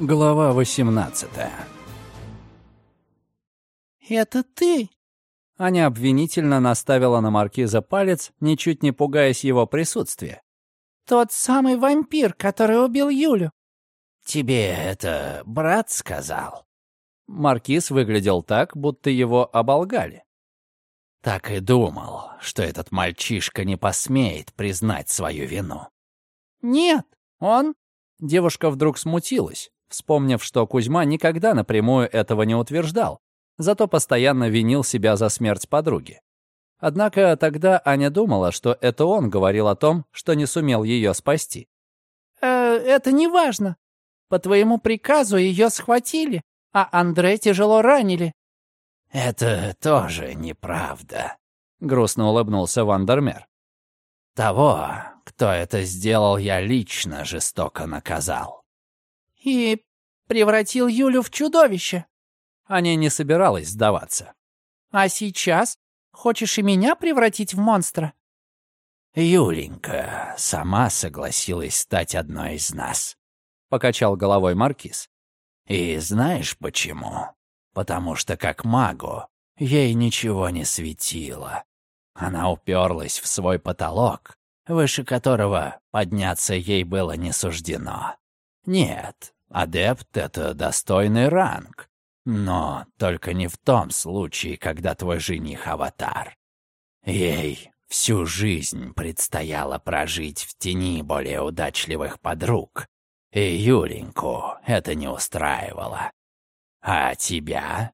Глава 18 «Это ты?» Аня обвинительно наставила на маркиза палец, ничуть не пугаясь его присутствия. «Тот самый вампир, который убил Юлю». «Тебе это брат сказал?» Маркиз выглядел так, будто его оболгали. «Так и думал, что этот мальчишка не посмеет признать свою вину». «Нет, он...» Девушка вдруг смутилась вспомнив, что Кузьма никогда напрямую этого не утверждал, зато постоянно винил себя за смерть подруги. Однако тогда Аня думала, что это он говорил о том, что не сумел ее спасти. «Э, «Это не важно. По твоему приказу ее схватили, а Андре тяжело ранили». «Это тоже неправда», — грустно улыбнулся Вандермер. «Того, кто это сделал, я лично жестоко наказал». «И превратил Юлю в чудовище». Аня не собиралась сдаваться. «А сейчас хочешь и меня превратить в монстра?» «Юленька сама согласилась стать одной из нас», — покачал головой Маркиз. «И знаешь почему? Потому что как магу ей ничего не светило. Она уперлась в свой потолок, выше которого подняться ей было не суждено. Нет, Адепт — это достойный ранг. Но только не в том случае, когда твой жених — аватар. Ей всю жизнь предстояло прожить в тени более удачливых подруг. И Юленьку это не устраивало. А тебя?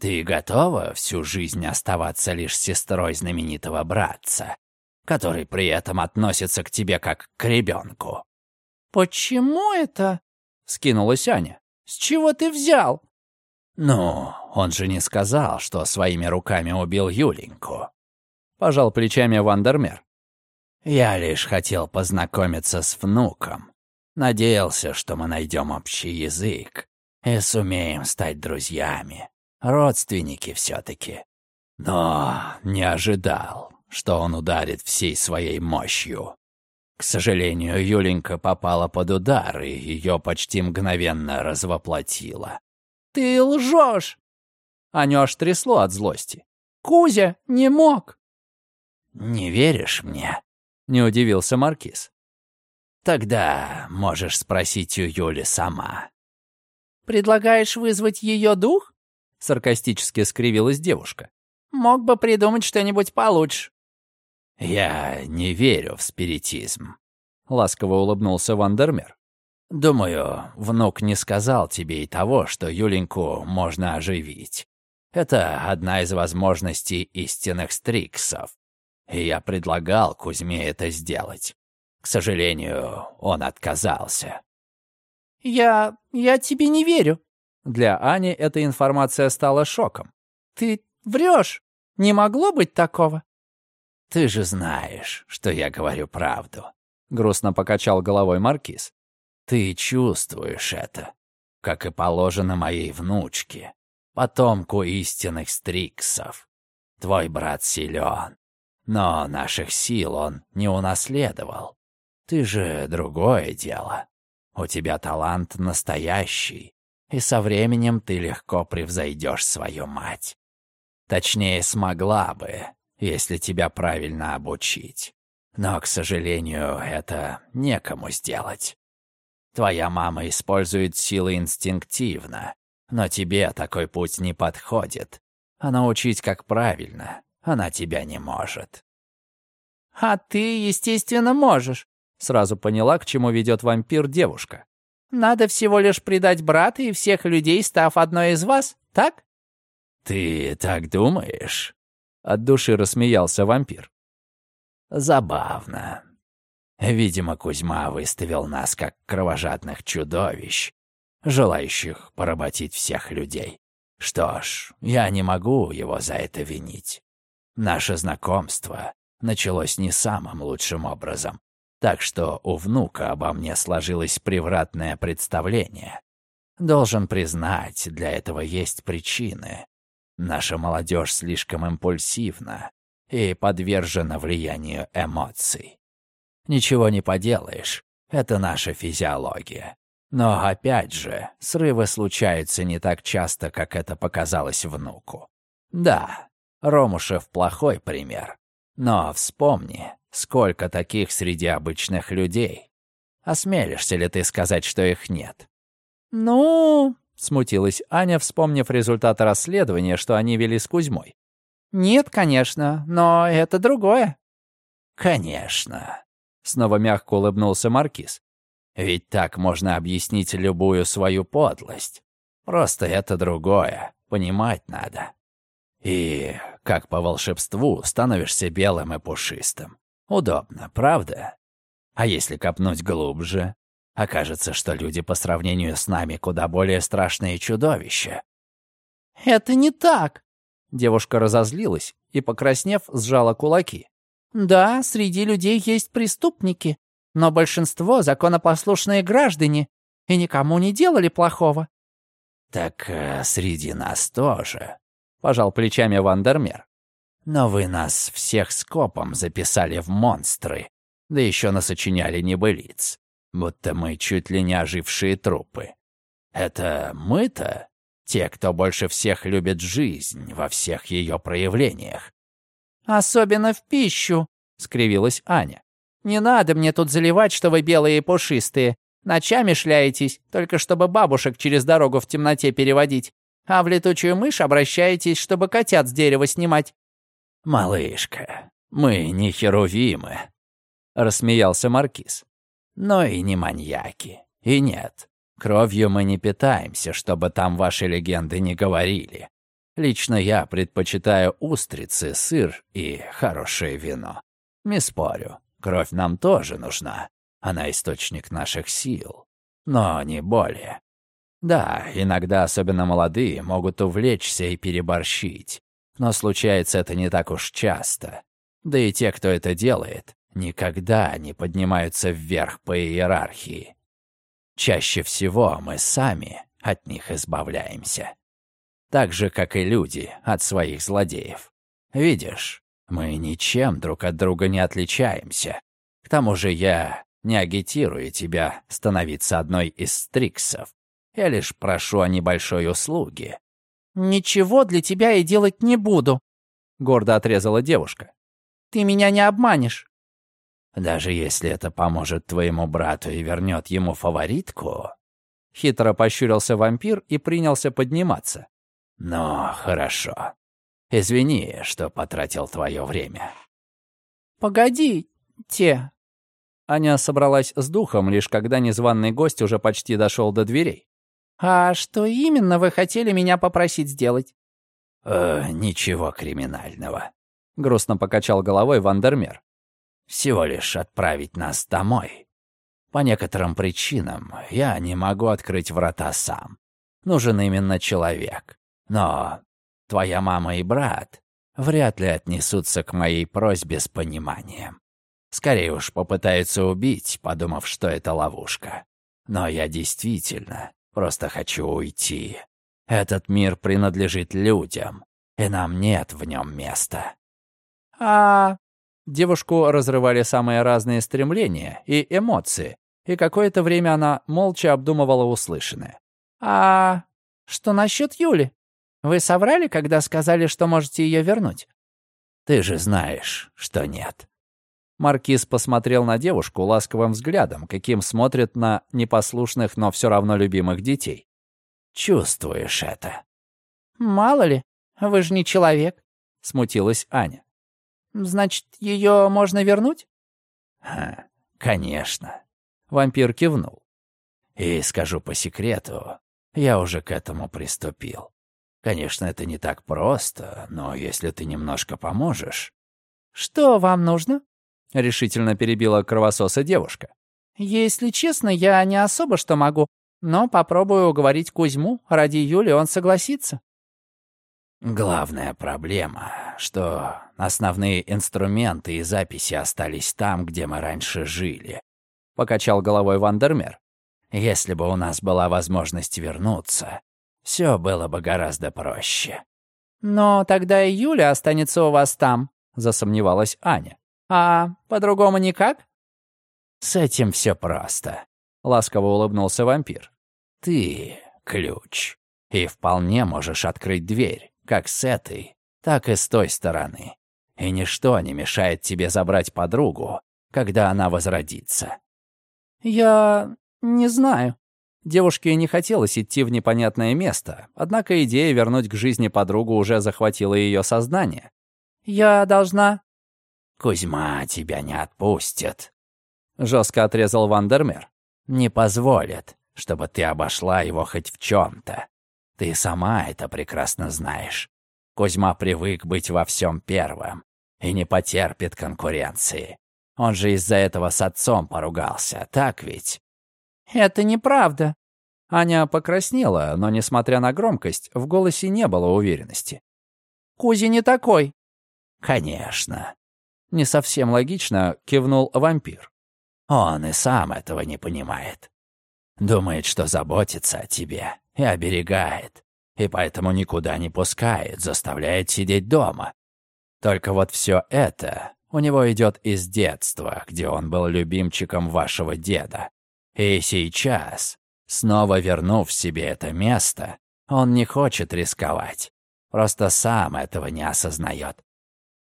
Ты готова всю жизнь оставаться лишь сестрой знаменитого братца, который при этом относится к тебе как к ребенку? «Почему это?» — скинулась Аня. «С чего ты взял?» «Ну, он же не сказал, что своими руками убил Юленьку», — пожал плечами Вандермер. «Я лишь хотел познакомиться с внуком. Надеялся, что мы найдем общий язык и сумеем стать друзьями, родственники все-таки. Но не ожидал, что он ударит всей своей мощью. К сожалению, Юленька попала под удар, и ее почти мгновенно развоплотило. «Ты лжешь!» Аню аж трясло от злости. «Кузя не мог!» «Не веришь мне?» — не удивился Маркиз. «Тогда можешь спросить у Юли сама». «Предлагаешь вызвать ее дух?» — саркастически скривилась девушка. «Мог бы придумать что-нибудь получше». «Я не верю в спиритизм», — ласково улыбнулся Вандермер. «Думаю, внук не сказал тебе и того, что Юленьку можно оживить. Это одна из возможностей истинных стриксов. И я предлагал Кузьме это сделать. К сожалению, он отказался». «Я... я тебе не верю». Для Ани эта информация стала шоком. «Ты врешь. Не могло быть такого». «Ты же знаешь, что я говорю правду», — грустно покачал головой Маркиз. «Ты чувствуешь это, как и положено моей внучке, потомку истинных стриксов. Твой брат силен, но наших сил он не унаследовал. Ты же другое дело. У тебя талант настоящий, и со временем ты легко превзойдешь свою мать. Точнее, смогла бы, если тебя правильно обучить. Но, к сожалению, это некому сделать. Твоя мама использует силы инстинктивно, но тебе такой путь не подходит. А научить как правильно она тебя не может. «А ты, естественно, можешь», — сразу поняла, к чему ведет вампир девушка. «Надо всего лишь предать брата и всех людей, став одной из вас, так?» «Ты так думаешь?» От души рассмеялся вампир. Забавно. Видимо, Кузьма выставил нас как кровожадных чудовищ, желающих поработить всех людей. Что ж, я не могу его за это винить. Наше знакомство началось не самым лучшим образом, так что у внука обо мне сложилось превратное представление. Должен признать, для этого есть причины. Наша молодежь слишком импульсивна и подвержена влиянию эмоций. Ничего не поделаешь, это наша физиология. Но опять же, срывы случаются не так часто, как это показалось внуку. Да, Ромушев плохой пример. Но вспомни, сколько таких среди обычных людей. Осмелишься ли ты сказать, что их нет? «Ну...» — смутилась Аня, вспомнив результаты расследования, что они вели с Кузьмой. «Нет, конечно, но это другое». «Конечно», — снова мягко улыбнулся Маркиз. Ведь так можно объяснить любую свою подлость. Просто это другое, понимать надо. И, как по волшебству, становишься белым и пушистым. Удобно, правда? А если копнуть глубже, окажется, что люди по сравнению с нами куда более страшные чудовища. «Это не так!» Девушка разозлилась и, покраснев, сжала кулаки. «Да, среди людей есть преступники, но большинство — законопослушные граждане и никому не делали плохого». «Так э, среди нас тоже», — пожал плечами Вандермер. «Но вы нас всех скопом записали в монстры, да еще насочиняли небылиц, будто мы чуть ли не ожившие трупы. Это мы-то те, кто больше всех любит жизнь во всех ее проявлениях». «Особенно в пищу», — скривилась Аня. Не надо мне тут заливать, что вы белые и пушистые. Ночами шляетесь, только чтобы бабушек через дорогу в темноте переводить. А в летучую мышь обращаетесь, чтобы котят с дерева снимать». «Малышка, мы не херувимы», — рассмеялся Маркиз. «Но и не маньяки. И нет, кровью мы не питаемся, чтобы там ваши легенды не говорили. Лично я предпочитаю устрицы, сыр и хорошее вино. Не спорю, Кровь нам тоже нужна. Она источник наших сил. Но не более. Да, иногда особенно молодые могут увлечься и переборщить. Но случается это не так уж часто. Да и те, кто это делает, никогда не поднимаются вверх по иерархии. Чаще всего мы сами от них избавляемся. Так же, как и люди от своих злодеев. Видишь, мы ничем друг от друга не отличаемся. К тому же я не агитирую тебя становиться одной из стриксов. Я лишь прошу о небольшой услуге». «Ничего для тебя и делать не буду», — гордо отрезала девушка. «Ты меня не обманешь». «Даже если это поможет твоему брату и вернет ему фаворитку?» Хитро пощурился вампир и принялся подниматься. «Ну, хорошо. Извини, что потратил твое время». «Погоди, те...» Аня собралась с духом, лишь когда незваный гость уже почти дошел до дверей. «А что именно вы хотели меня попросить сделать?» «Э, ничего криминального», — грустно покачал головой Вандермер. «Всего лишь отправить нас домой. По некоторым причинам я не могу открыть врата сам. Нужен именно человек. Но твоя мама и брат вряд ли отнесутся к моей просьбе с пониманием. Скорее уж попытаются убить, подумав, что это ловушка. Но я действительно просто хочу уйти. Этот мир принадлежит людям, и нам нет в нем места. А... Девушку разрывали самые разные стремления и эмоции, и какое-то время она молча обдумывала услышанное. «А что насчет Юли? Вы соврали, когда сказали, что можете ее вернуть?» «Ты же знаешь, что нет». Маркиз посмотрел на девушку ласковым взглядом, каким смотрят на непослушных, но все равно любимых детей. «Чувствуешь это?» «Мало ли, вы же не человек», — смутилась Аня. «Значит, ее можно вернуть?» Ха, «Конечно», — вампир кивнул. «И скажу по секрету, я уже к этому приступил. Конечно, это не так просто, но если ты немножко поможешь...» «Что вам нужно?» — решительно перебила кровососа девушка. «Если честно, я не особо что могу, но попробую уговорить Кузьму. Ради Юли он согласится». «Главная проблема, что основные инструменты и записи остались там, где мы раньше жили», — покачал головой Вандермер. «Если бы у нас была возможность вернуться, все было бы гораздо проще». «Но тогда и Юля останется у вас там», — засомневалась Аня. «А по-другому никак?» «С этим все просто. Ласково улыбнулся вампир. «Ты — ключ, и вполне можешь открыть дверь, как с этой, так и с той стороны. И ничто не мешает тебе забрать подругу, когда она возродится». «Я... не знаю». Девушке не хотелось идти в непонятное место, однако идея вернуть к жизни подругу уже захватила ее сознание. «Я должна...» «Кузьма тебя не отпустит», — жестко отрезал Вандермер. «Не позволит, чтобы ты обошла его хоть в чем-то. Ты сама это прекрасно знаешь. Кузьма привык быть во всем первым и не потерпит конкуренции. Он же из-за этого с отцом поругался, так ведь?» «Это неправда». Аня покраснела, но, несмотря на громкость, в голосе не было уверенности. «Кузя не такой». «Конечно». Не совсем логично кивнул вампир. «Он и сам этого не понимает. Думает, что заботится о тебе и оберегает, и поэтому никуда не пускает, заставляет сидеть дома. Только вот все это у него идет из детства, где он был любимчиком вашего деда. И сейчас, снова вернув себе это место, он не хочет рисковать. Просто сам этого не осознает.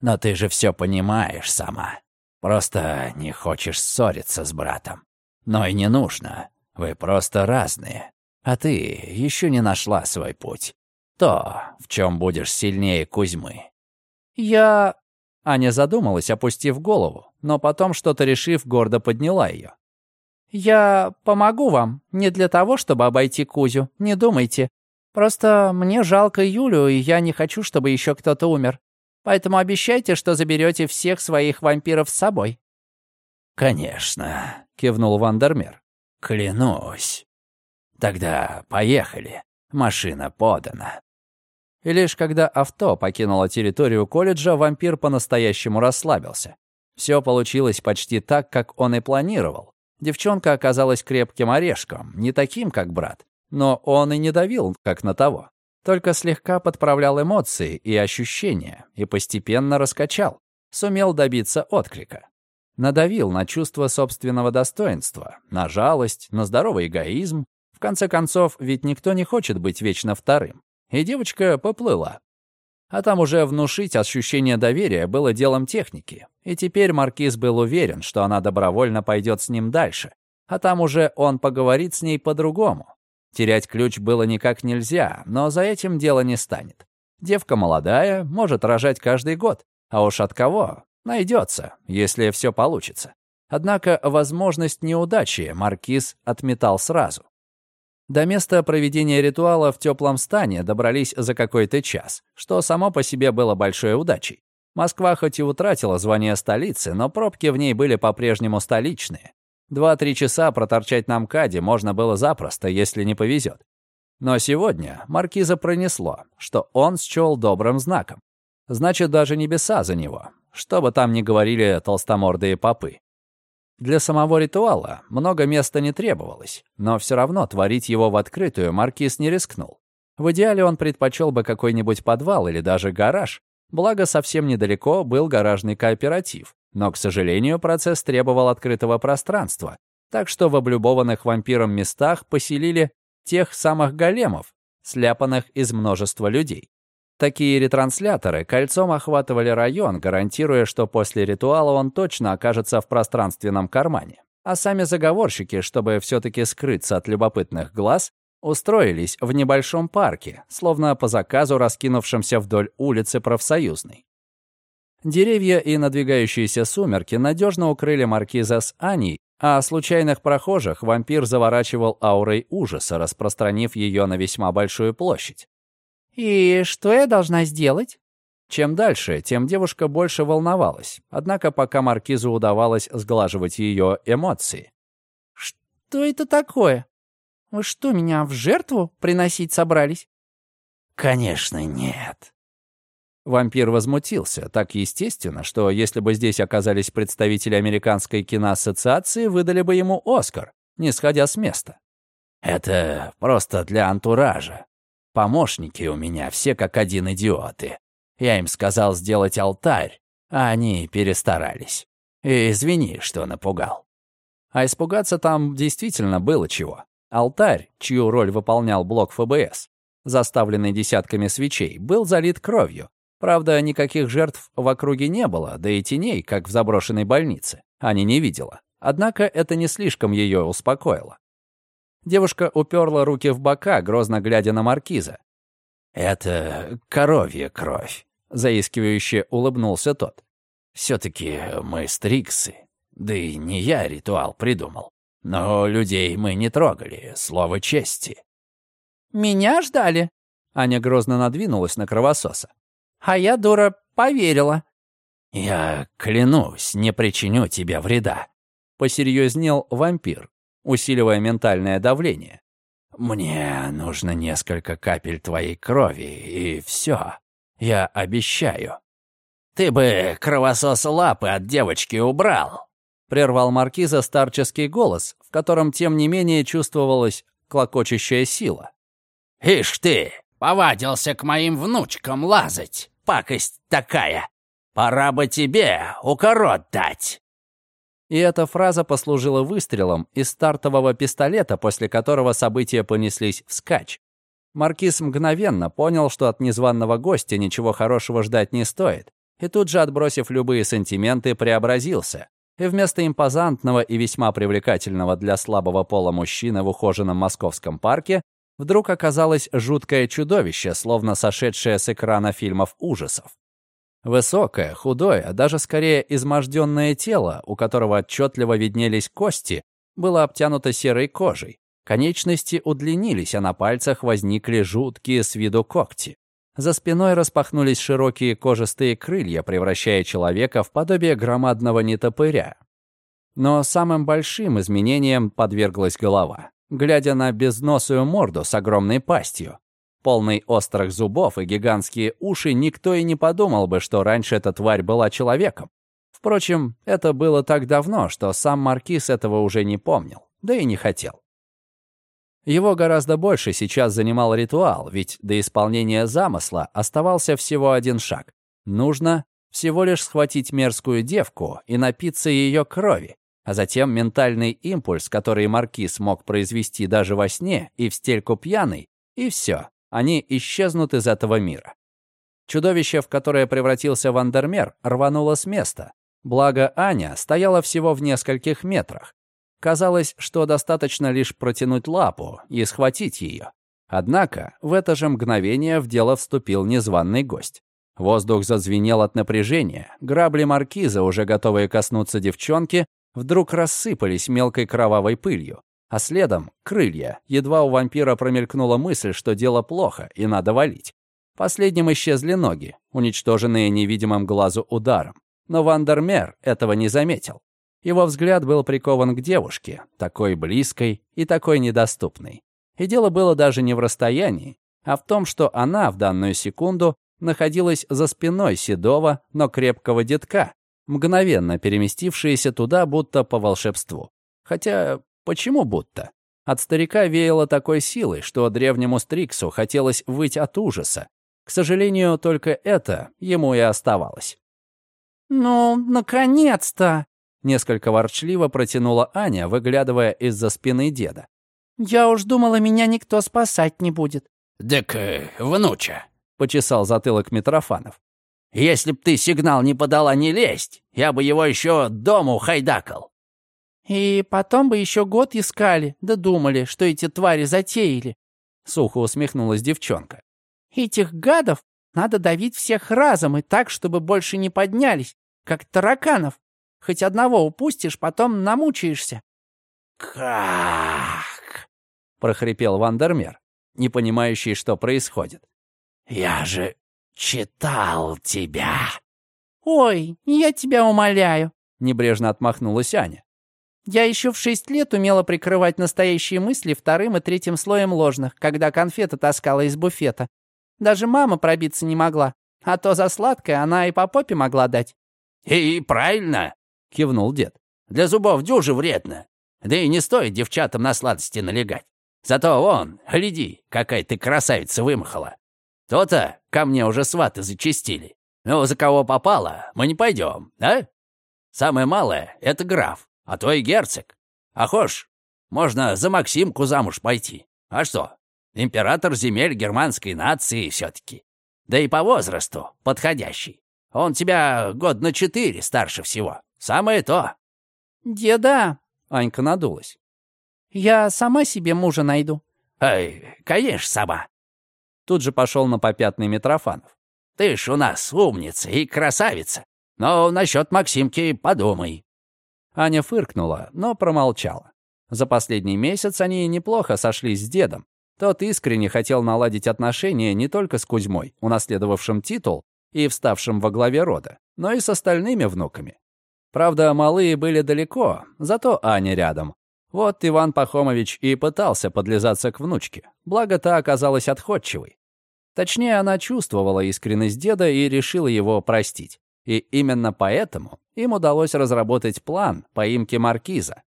Но ты же все понимаешь сама. Просто не хочешь ссориться с братом. Но и не нужно. Вы просто разные. А ты еще не нашла свой путь. То, в чем будешь сильнее Кузьмы. Я... Аня задумалась, опустив голову, но потом, что-то решив, гордо подняла ее. «Я помогу вам. Не для того, чтобы обойти Кузю. Не думайте. Просто мне жалко Юлю, и я не хочу, чтобы еще кто-то умер. Поэтому обещайте, что заберете всех своих вампиров с собой». «Конечно», — кивнул Вандермер. «Клянусь. Тогда поехали. Машина подана». И лишь когда авто покинуло территорию колледжа, вампир по-настоящему расслабился. Все получилось почти так, как он и планировал. Девчонка оказалась крепким орешком, не таким, как брат. Но он и не давил, как на того. Только слегка подправлял эмоции и ощущения и постепенно раскачал. Сумел добиться отклика. Надавил на чувство собственного достоинства, на жалость, на здоровый эгоизм. Конце концов, ведь никто не хочет быть вечно вторым. И девочка поплыла. А там уже внушить ощущение доверия было делом техники. И теперь Маркиз был уверен, что она добровольно пойдет с ним дальше. А там уже он поговорит с ней по-другому. Терять ключ было никак нельзя, но за этим дело не станет. Девка молодая, может рожать каждый год. А уж от кого? Найдется, если все получится. Однако возможность неудачи Маркиз отметал сразу. До места проведения ритуала в теплом стане добрались за какой-то час, что само по себе было большой удачей. Москва хоть и утратила звание столицы, но пробки в ней были по-прежнему столичные. Два-три часа проторчать на МКАДе можно было запросто, если не повезет. Но сегодня маркиза пронесло, что он счел добрым знаком. Значит, даже небеса за него, что бы там ни говорили толстомордые попы. Для самого ритуала много места не требовалось, но все равно творить его в открытую маркиз не рискнул. В идеале он предпочел бы какой-нибудь подвал или даже гараж, благо совсем недалеко был гаражный кооператив. Но, к сожалению, процесс требовал открытого пространства, так что в облюбованных вампиром местах поселили тех самых големов, сляпанных из множества людей. Такие ретрансляторы кольцом охватывали район, гарантируя, что после ритуала он точно окажется в пространственном кармане. А сами заговорщики, чтобы все-таки скрыться от любопытных глаз, устроились в небольшом парке, словно по заказу раскинувшемся вдоль улицы Профсоюзной. Деревья и надвигающиеся сумерки надежно укрыли маркиза с Аней, а случайных прохожих вампир заворачивал аурой ужаса, распространив ее на весьма большую площадь. «И что я должна сделать?» Чем дальше, тем девушка больше волновалась. Однако пока маркизу удавалось сглаживать ее эмоции. «Что это такое? Вы что, меня в жертву приносить собрались?» «Конечно нет». Вампир возмутился, так естественно, что если бы здесь оказались представители Американской киноассоциации, выдали бы ему Оскар, не сходя с места. «Это просто для антуража. Помощники у меня все как один идиоты. Я им сказал сделать алтарь, а они перестарались. И извини, что напугал». А испугаться там действительно было чего. Алтарь, чью роль выполнял блок ФБС, заставленный десятками свечей, был залит кровью. Правда, никаких жертв в округе не было, да и теней, как в заброшенной больнице, Аня не видела. Однако это не слишком ее успокоило. Девушка уперла руки в бока, грозно глядя на маркиза. «Это коровья кровь», — заискивающе улыбнулся тот. «Все-таки мы стриксы, да и не я ритуал придумал. Но людей мы не трогали, слово чести». «Меня ждали?» Аня грозно надвинулась на кровососа. «А я, дура, поверила». «Я клянусь, не причиню тебе вреда», — посерьезнел вампир, усиливая ментальное давление. «Мне нужно несколько капель твоей крови, и все. Я обещаю». «Ты бы кровосос лапы от девочки убрал», — прервал маркиза старческий голос, в котором, тем не менее, чувствовалась клокочущая сила. «Ишь ты, повадился к моим внучкам лазать, пакость такая! Пора бы тебе укорот дать!» И эта фраза послужила выстрелом из стартового пистолета, после которого события понеслись вскачь. Маркиз мгновенно понял, что от незваного гостя ничего хорошего ждать не стоит, и тут же, отбросив любые сантименты, преобразился. И вместо импозантного и весьма привлекательного для слабого пола мужчины в ухоженном московском парке вдруг оказалось жуткое чудовище, словно сошедшее с экрана фильмов ужасов. Высокое, худое, даже скорее изможденное тело, у которого отчетливо виднелись кости, было обтянуто серой кожей. Конечности удлинились, а на пальцах возникли жуткие с виду когти. За спиной распахнулись широкие кожистые крылья, превращая человека в подобие громадного нетопыря. Но самым большим изменением подверглась голова, глядя на безносую морду с огромной пастью. Полный острых зубов и гигантские уши, никто и не подумал бы, что раньше эта тварь была человеком. Впрочем, это было так давно, что сам Маркиз этого уже не помнил, да и не хотел. Его гораздо больше сейчас занимал ритуал, ведь до исполнения замысла оставался всего один шаг. Нужно всего лишь схватить мерзкую девку и напиться ее крови, а затем ментальный импульс, который Маркиз мог произвести даже во сне и в стельку пьяный, и все, они исчезнут из этого мира. Чудовище, в которое превратился Вандермер, рвануло с места. Благо Аня стояла всего в нескольких метрах. Казалось, что достаточно лишь протянуть лапу и схватить ее. Однако в это же мгновение в дело вступил незваный гость. Воздух зазвенел от напряжения, грабли маркиза, уже готовые коснуться девчонки, вдруг рассыпались мелкой кровавой пылью а следом — крылья. Едва у вампира промелькнула мысль, что дело плохо и надо валить. Последним исчезли ноги, уничтоженные невидимым глазу ударом. Но Вандермер этого не заметил. Его взгляд был прикован к девушке, такой близкой и такой недоступной. И дело было даже не в расстоянии, а в том, что она в данную секунду находилась за спиной седого, но крепкого детка, мгновенно переместившиеся туда будто по волшебству. Хотя Почему будто? От старика веяло такой силой, что древнему Стриксу хотелось выть от ужаса. К сожалению, только это ему и оставалось. «Ну, наконец-то!» — несколько ворчливо протянула Аня, выглядывая из-за спины деда. «Я уж думала, меня никто спасать не будет». «Так, э, внуча», — почесал затылок Митрофанов. «Если б ты сигнал не подала не лезть, я бы его еще дому хайдакал». И потом бы еще год искали, да думали, что эти твари затеяли. Сухо усмехнулась девчонка. Этих гадов надо давить всех разом и так, чтобы больше не поднялись, как тараканов. Хоть одного упустишь, потом намучаешься. «Как?» — прохрипел Вандермер, не понимающий, что происходит. «Я же читал тебя!» «Ой, я тебя умоляю!» — небрежно отмахнулась Аня. Я еще в шесть лет умела прикрывать настоящие мысли вторым и третьим слоем ложных, когда конфеты таскала из буфета. Даже мама пробиться не могла, а то за сладкое она и по попе могла дать». «И правильно», — кивнул дед. «Для зубов дюжи вредно. Да и не стоит девчатам на сладости налегать. Зато вон, гляди, какая ты красавица вымахала. То-то ко мне уже сваты зачистили. Ну, за кого попало, мы не пойдем, да? Самое малое — это граф а то и герцог. А хошь, можно за Максимку замуж пойти. А что, император земель германской нации все-таки. Да и по возрасту подходящий. Он тебя год на четыре старше всего. Самое то». «Деда!» — Анька надулась. «Я сама себе мужа найду». «Ай, конечно, сама». Тут же пошел на попятный Митрофанов. «Ты ж у нас умница и красавица. Но насчет Максимки подумай». Аня фыркнула, но промолчала. За последний месяц они неплохо сошлись с дедом. Тот искренне хотел наладить отношения не только с Кузьмой, унаследовавшим титул и вставшим во главе рода, но и с остальными внуками. Правда, малые были далеко, зато Аня рядом. Вот Иван Пахомович и пытался подлизаться к внучке, благо та оказалась отходчивой. Точнее, она чувствовала искренность деда и решила его простить. И именно поэтому им удалось разработать план поимки маркиза,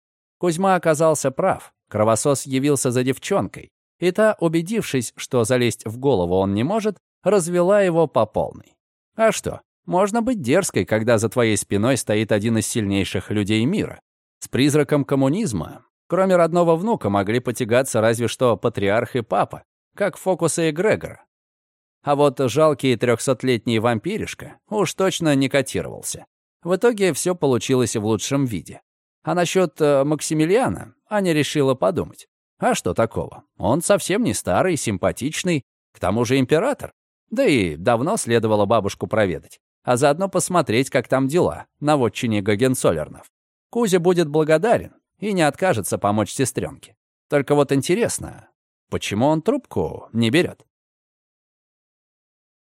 Кузьма оказался прав. Кровосос явился за девчонкой, и та, убедившись, что залезть в голову он не может, развела его по полной. А что, можно быть дерзкой, когда за твоей спиной стоит один из сильнейших людей мира. С призраком коммунизма, кроме родного внука, могли потягаться разве что патриарх и папа, как Фокуса и Грегора. А вот жалкий трехсотлетний вампиришка уж точно не котировался. В итоге все получилось в лучшем виде. А насчет э, Максимилиана Аня решила подумать. А что такого? Он совсем не старый, симпатичный, к тому же император. Да и давно следовало бабушку проведать, а заодно посмотреть, как там дела на вотчине Гагенцоллернов. Кузя будет благодарен и не откажется помочь сестренке. Только вот интересно, почему он трубку не берет?